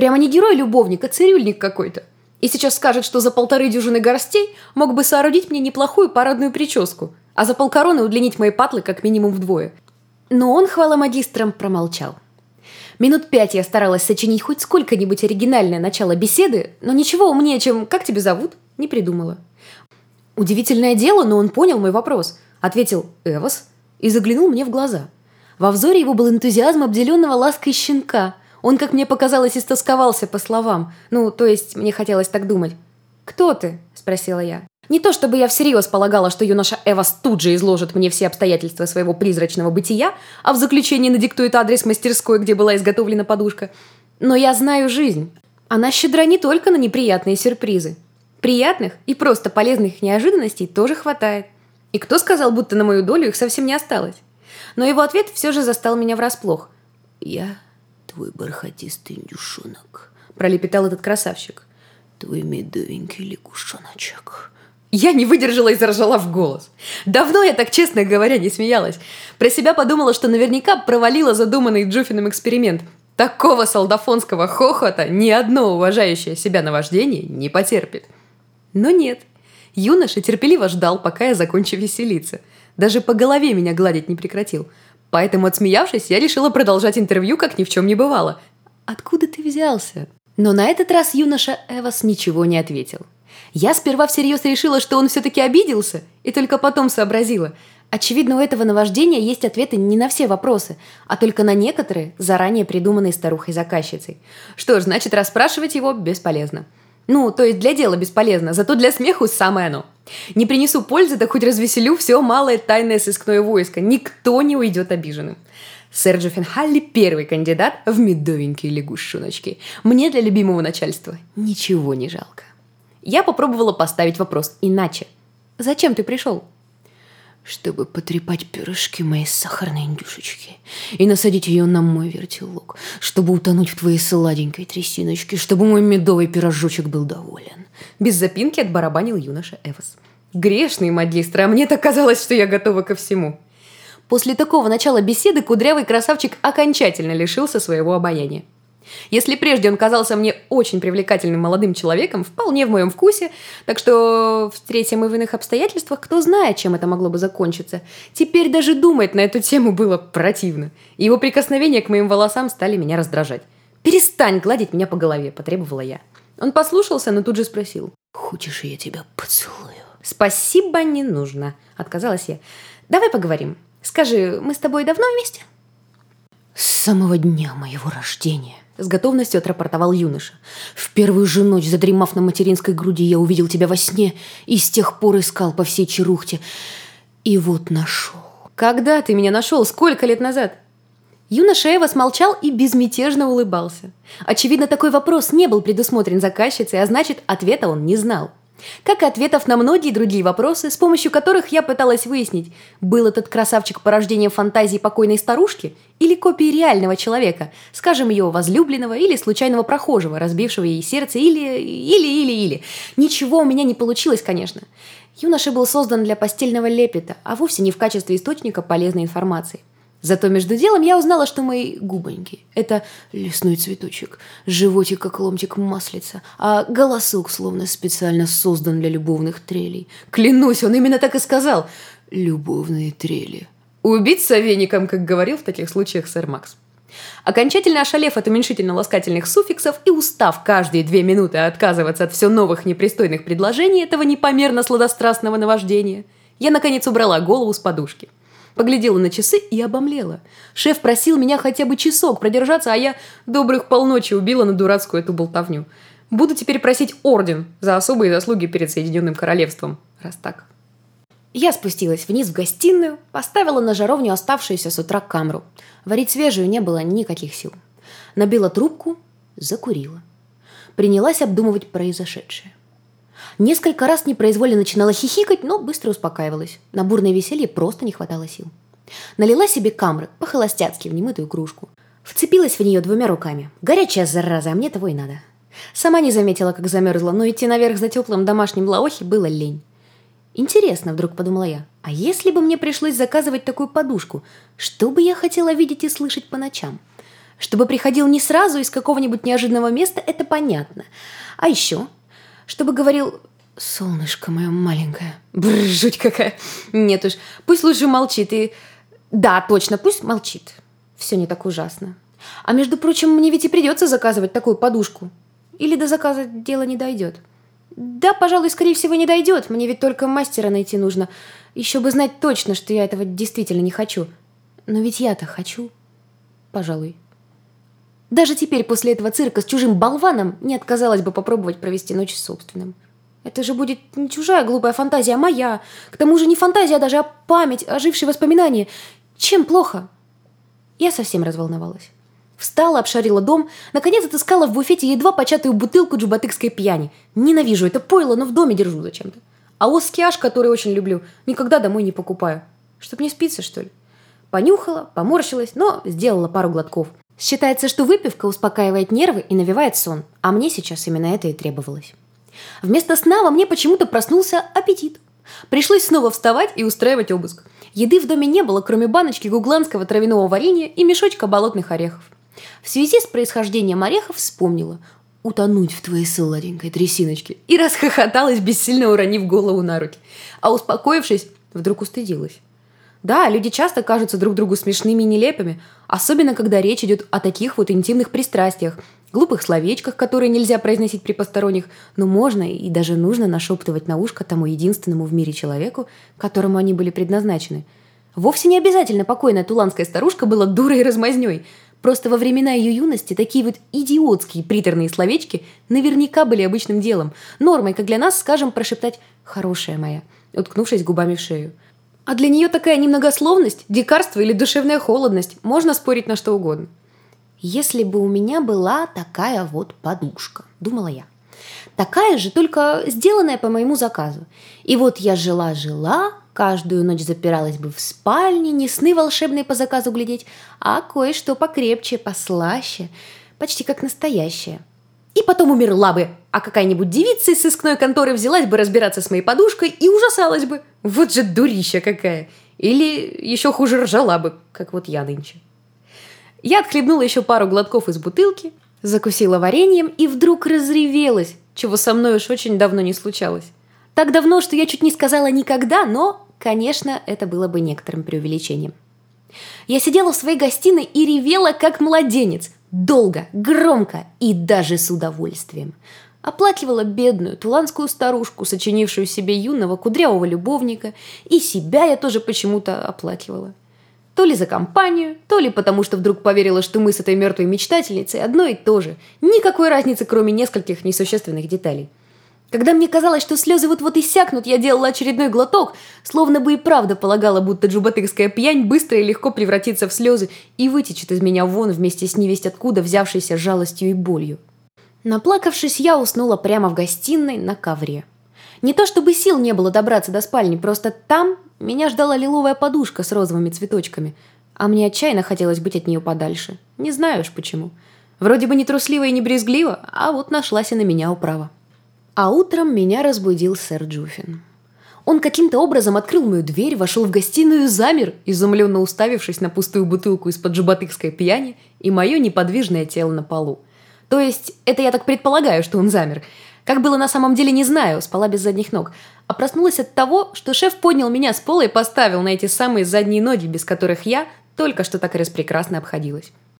Прямо не герой-любовник, а цирюльник какой-то. И сейчас скажет, что за полторы дюжины горстей мог бы соорудить мне неплохую парадную прическу, а за полкороны удлинить мои патлы как минимум вдвое. Но он, хвала магистрам, промолчал. Минут пять я старалась сочинить хоть сколько-нибудь оригинальное начало беседы, но ничего умнее, чем «как тебя зовут?» не придумала. Удивительное дело, но он понял мой вопрос. Ответил «Эвос» и заглянул мне в глаза. Во взоре его был энтузиазм обделенного лаской щенка. Он, как мне показалось, истосковался по словам. Ну, то есть, мне хотелось так думать. «Кто ты?» – спросила я. Не то чтобы я всерьез полагала, что юноша Эвас тут же изложит мне все обстоятельства своего призрачного бытия, а в заключении надиктует адрес мастерской, где была изготовлена подушка. Но я знаю жизнь. Она щедра не только на неприятные сюрпризы. Приятных и просто полезных неожиданностей тоже хватает. И кто сказал, будто на мою долю их совсем не осталось? Но его ответ все же застал меня врасплох. «Я твой бархатистый индюшонок», – пролепетал этот красавчик. «Твой медовенький лягушоночек». Я не выдержала и заржала в голос. Давно я так, честно говоря, не смеялась. Про себя подумала, что наверняка провалила задуманный Джуфином эксперимент. Такого солдафонского хохота ни одно уважающее себя наваждение не потерпит. Но нет. Юноша терпеливо ждал, пока я закончу веселиться. Даже по голове меня гладить не прекратил. Поэтому, отсмеявшись, я решила продолжать интервью, как ни в чем не бывало. «Откуда ты взялся?» Но на этот раз юноша Эвас ничего не ответил. Я сперва всерьез решила, что он все-таки обиделся, и только потом сообразила. Очевидно, у этого наваждения есть ответы не на все вопросы, а только на некоторые, заранее придуманные старухой-заказчицей. Что ж, значит, расспрашивать его бесполезно. Ну, то есть для дела бесполезно, зато для смеху самое оно. Не принесу пользы, да хоть развеселю все малое тайное сыскное войско. Никто не уйдет обиженным. Серджо Финхалли – первый кандидат в медовенькие лягушоночки. Мне для любимого начальства ничего не жалко. Я попробовала поставить вопрос иначе. «Зачем ты пришел?» Чтобы потрепать пирожки моей сахарной индюшечки и насадить ее на мой вертелок, чтобы утонуть в твоей сладенькой трясиночке, чтобы мой медовый пирожочек был доволен. Без запинки отбарабанил юноша Эвос. Грешный магистр, а мне так казалось, что я готова ко всему. После такого начала беседы кудрявый красавчик окончательно лишился своего обаяния. Если прежде он казался мне очень привлекательным молодым человеком, вполне в моем вкусе, так что встретим мы в иных обстоятельствах, кто знает, чем это могло бы закончиться. Теперь даже думать на эту тему было противно. Его прикосновения к моим волосам стали меня раздражать. «Перестань гладить меня по голове», – потребовала я. Он послушался, но тут же спросил. «Хочешь, я тебя поцелую?» «Спасибо, не нужно», – отказалась я. «Давай поговорим. Скажи, мы с тобой давно вместе?» «С самого дня моего рождения», с готовностью отрапортовал юноша. «В первую же ночь, задремав на материнской груди, я увидел тебя во сне и с тех пор искал по всей Черухте. И вот нашел». «Когда ты меня нашел? Сколько лет назад?» Юноша Эва смолчал и безмятежно улыбался. Очевидно, такой вопрос не был предусмотрен заказчицей, а значит, ответа он не знал как и ответов на многие другие вопросы, с помощью которых я пыталась выяснить, был этот красавчик порождением фантазии покойной старушки или копией реального человека, скажем, ее возлюбленного или случайного прохожего, разбившего ей сердце, или... или... или... или. Ничего у меня не получилось, конечно. Юноша был создан для постельного лепета, а вовсе не в качестве источника полезной информации. Зато между делом я узнала, что мои губоньки – это лесной цветочек, животик, как ломтик маслица, а голосок словно специально создан для любовных трелей. Клянусь, он именно так и сказал. Любовные трели. Убить совеником, как говорил в таких случаях сэр Макс. Окончательно ошалев от уменьшительно-ласкательных суффиксов и устав каждые две минуты отказываться от все новых непристойных предложений этого непомерно сладострастного наваждения, я, наконец, убрала голову с подушки – Поглядела на часы и обомлела. Шеф просил меня хотя бы часок продержаться, а я добрых полночи убила на дурацкую эту болтовню. Буду теперь просить орден за особые заслуги перед Соединенным Королевством. Раз так. Я спустилась вниз в гостиную, поставила на жаровню оставшуюся с утра камеру. Варить свежую не было никаких сил. Набила трубку, закурила. Принялась обдумывать произошедшее. Несколько раз непроизвольно начинала хихикать, но быстро успокаивалась. На бурное веселье просто не хватало сил. Налила себе камры, по-холостяцки, в немытую кружку. Вцепилась в нее двумя руками. Горячая зараза, а мне того и надо. Сама не заметила, как замерзла, но идти наверх за теплым домашним лаохи было лень. Интересно, вдруг подумала я, а если бы мне пришлось заказывать такую подушку, что бы я хотела видеть и слышать по ночам? Чтобы приходил не сразу из какого-нибудь неожиданного места, это понятно. А еще, чтобы говорил «Солнышко мое маленькое». Бррр, жуть какая. Нет уж, пусть лучше молчит и... Да, точно, пусть молчит. Все не так ужасно. А между прочим, мне ведь и придется заказывать такую подушку. Или до заказа дело не дойдет. Да, пожалуй, скорее всего, не дойдет. Мне ведь только мастера найти нужно. Еще бы знать точно, что я этого действительно не хочу. Но ведь я-то хочу. Пожалуй. Даже теперь, после этого цирка с чужим болваном, не отказалась бы попробовать провести ночь с собственным. Это же будет не чужая глупая фантазия, а моя. К тому же не фантазия, а даже а память, ожившие воспоминания. Чем плохо? Я совсем разволновалась. Встала, обшарила дом, наконец отыскала в буфете едва початую бутылку джубатыкской пьяни. Ненавижу это пойло, но в доме держу зачем-то. А оскиаш, который очень люблю, никогда домой не покупаю. Чтоб не спиться, что ли? Понюхала, поморщилась, но сделала пару глотков. Считается, что выпивка успокаивает нервы и навевает сон, а мне сейчас именно это и требовалось. Вместо сна во мне почему-то проснулся аппетит. Пришлось снова вставать и устраивать обыск. Еды в доме не было, кроме баночки гугландского травяного варенья и мешочка болотных орехов. В связи с происхождением орехов вспомнила утонуть в твоей сладенькой трясиночке и расхохоталась, бессильно уронив голову на руки. А успокоившись, вдруг устыдилась. Да, люди часто кажутся друг другу смешными и нелепыми, особенно когда речь идет о таких вот интимных пристрастиях, глупых словечках, которые нельзя произносить при посторонних, но можно и даже нужно нашептывать на ушко тому единственному в мире человеку, которому они были предназначены. Вовсе не обязательно покойная туланская старушка была дурой и размазней. Просто во времена ее юности такие вот идиотские приторные словечки наверняка были обычным делом, нормой, как для нас, скажем, прошептать «хорошая моя», уткнувшись губами в шею. А для нее такая немногословность, дикарство или душевная холодность, можно спорить на что угодно. «Если бы у меня была такая вот подушка», — думала я. Такая же, только сделанная по моему заказу. И вот я жила-жила, каждую ночь запиралась бы в спальне, не сны волшебные по заказу глядеть, а кое-что покрепче, послаще, почти как настоящее. И потом умерла бы, а какая-нибудь девица из сыскной конторы взялась бы разбираться с моей подушкой и ужасалась бы. Вот же дурища какая. Или еще хуже ржала бы, как вот я нынче. Я отхлебнула еще пару глотков из бутылки, закусила вареньем и вдруг разревелась, чего со мной уж очень давно не случалось. Так давно, что я чуть не сказала никогда, но, конечно, это было бы некоторым преувеличением. Я сидела в своей гостиной и ревела, как младенец. Долго, громко и даже с удовольствием. Оплакивала бедную туланскую старушку, сочинившую себе юного кудрявого любовника, и себя я тоже почему-то оплакивала. То ли за компанию, то ли потому, что вдруг поверила, что мы с этой мертвой мечтательницей одно и то же. Никакой разницы, кроме нескольких несущественных деталей. Когда мне казалось, что слезы вот-вот иссякнут, я делала очередной глоток, словно бы и правда полагала, будто джубатыкская пьянь быстро и легко превратится в слезы и вытечет из меня вон вместе с невесть откуда взявшейся жалостью и болью. Наплакавшись, я уснула прямо в гостиной на ковре. Не то чтобы сил не было добраться до спальни, просто там меня ждала лиловая подушка с розовыми цветочками, а мне отчаянно хотелось быть от нее подальше. Не знаю уж почему. Вроде бы не трусливо и не брезгливо, а вот нашлась и на меня управа. А утром меня разбудил сэр Джуфин. Он каким-то образом открыл мою дверь, вошел в гостиную и замер, изумленно уставившись на пустую бутылку из-под джубатыкской пьяни и мое неподвижное тело на полу. То есть, это я так предполагаю, что он замер. Как было на самом деле, не знаю, спала без задних ног. А проснулась от того, что шеф поднял меня с пола и поставил на эти самые задние ноги, без которых я только что так распрекрасно обходилась.